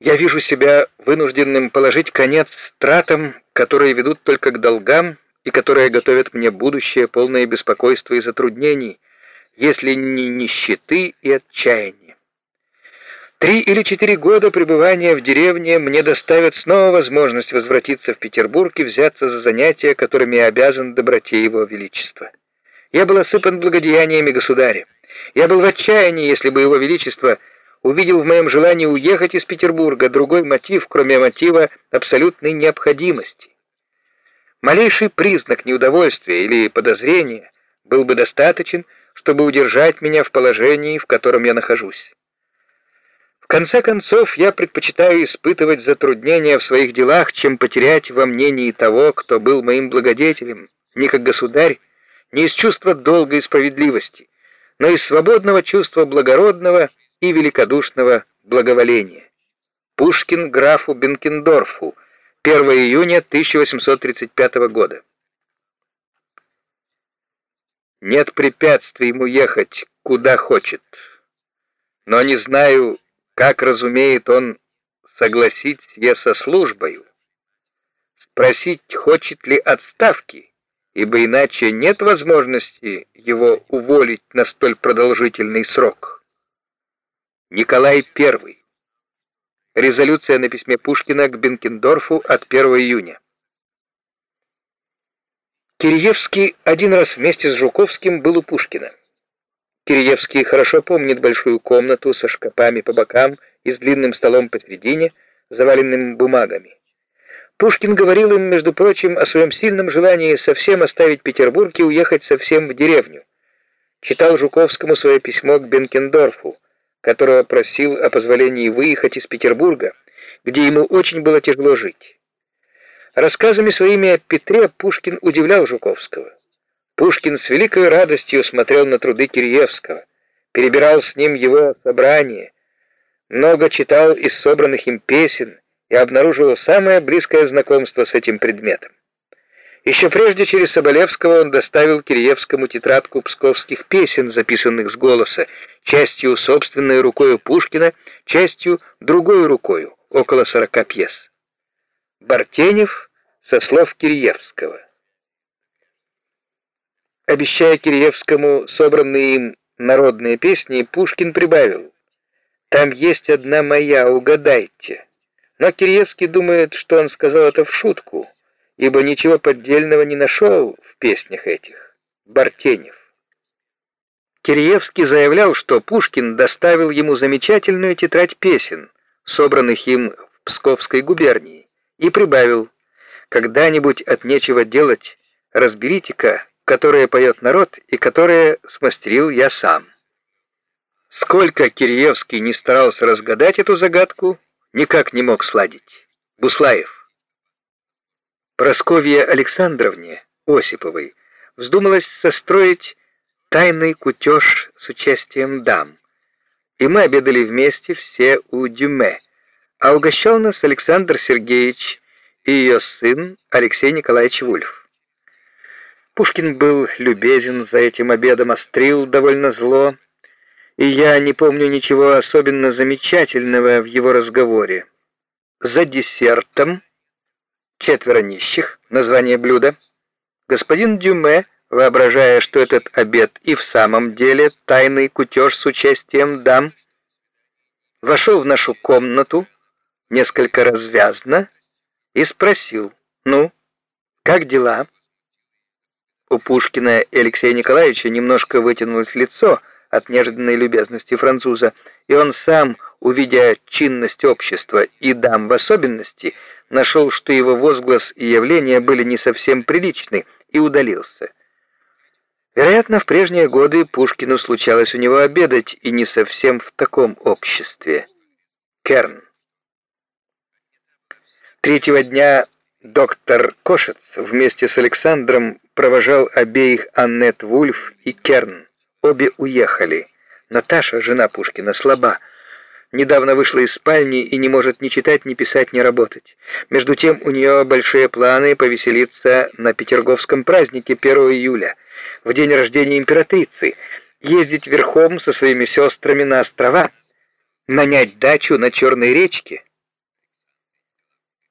Я вижу себя вынужденным положить конец стратам, которые ведут только к долгам и которые готовят мне будущее, полное беспокойства и затруднений, если не нищеты и отчаяния. Три или четыре года пребывания в деревне мне доставят снова возможность возвратиться в Петербург и взяться за занятия, которыми я обязан доброте его величества. Я был осыпан благодеяниями государя. Я был в отчаянии, если бы его величество увидел в моем желании уехать из Петербурга другой мотив, кроме мотива абсолютной необходимости. Малейший признак неудовольствия или подозрения был бы достаточен, чтобы удержать меня в положении, в котором я нахожусь. В конце концов, я предпочитаю испытывать затруднения в своих делах, чем потерять во мнении того, кто был моим благодетелем, не как государь, не из чувства долга и справедливости, но из свободного чувства благородного и великодушного благоволения. Пушкин графу Бенкендорфу, 1 июня 1835 года. Нет препятствий ему ехать, куда хочет. Но не знаю, как разумеет он согласить я со службою. Спросить, хочет ли отставки, ибо иначе нет возможности его уволить на столь продолжительный срок. Николай I. Резолюция на письме Пушкина к Бенкендорфу от 1 июня. Киреевский один раз вместе с Жуковским был у Пушкина. Киреевский хорошо помнит большую комнату со шкафами по бокам и с длинным столом посередине, заваленным бумагами. Пушкин говорил им, между прочим, о своем сильном желании совсем оставить Петербург и уехать совсем в деревню. Читал Жуковскому свое письмо к Бенкендорфу, которого просил о позволении выехать из Петербурга, где ему очень было тяжело жить. Рассказами своими о Петре Пушкин удивлял Жуковского. Пушкин с великой радостью смотрел на труды Киреевского, перебирал с ним его собрание, много читал из собранных им песен и обнаружил самое близкое знакомство с этим предметом. Еще прежде через Соболевского он доставил Киреевскому тетрадку псковских песен, записанных с голоса, частью собственной рукою Пушкина, частью другой рукою, около сорока пьес. Бартенев со слов Киреевского. Обещая Киреевскому собранные им народные песни, Пушкин прибавил «Там есть одна моя, угадайте». Но Киреевский думает, что он сказал это в шутку, ибо ничего поддельного не нашел в песнях этих. Бартенев. Киреевский заявлял, что Пушкин доставил ему замечательную тетрадь песен, собранных им в Псковской губернии, и прибавил, «Когда-нибудь от нечего делать, разберите-ка, которое поет народ и которое смастерил я сам». Сколько Киреевский не старался разгадать эту загадку, никак не мог сладить. Буслаев. Просковье Александровне Осиповой вздумалось состроить тайный кутеж с участием дам, и мы обедали вместе все у Дюме, а угощал нас Александр Сергеевич и ее сын Алексей Николаевич Вульф. Пушкин был любезен за этим обедом, острил довольно зло, и я не помню ничего особенно замечательного в его разговоре. За десертом четверо нищих, название блюда. Господин Дюме, воображая, что этот обед и в самом деле тайный кутеж с участием дам, вошел в нашу комнату, несколько развязно, и спросил, «Ну, как дела?» У Пушкина и Алексея Николаевича немножко вытянулось лицо от неожиданной любезности француза, и он сам, увидя чинность общества и дам в особенности, нашел, что его возглас и явления были не совсем приличны, и удалился. Вероятно, в прежние годы Пушкину случалось у него обедать, и не совсем в таком обществе. Керн. Третьего дня доктор Кошец вместе с Александром провожал обеих Аннет Вульф и Керн. Обе уехали. Наташа, жена Пушкина, слаба, недавно вышла из спальни и не может ни читать, ни писать, ни работать. Между тем у нее большие планы повеселиться на Петерговском празднике 1 июля, в день рождения императрицы, ездить верхом со своими сестрами на острова, нанять дачу на Черной речке,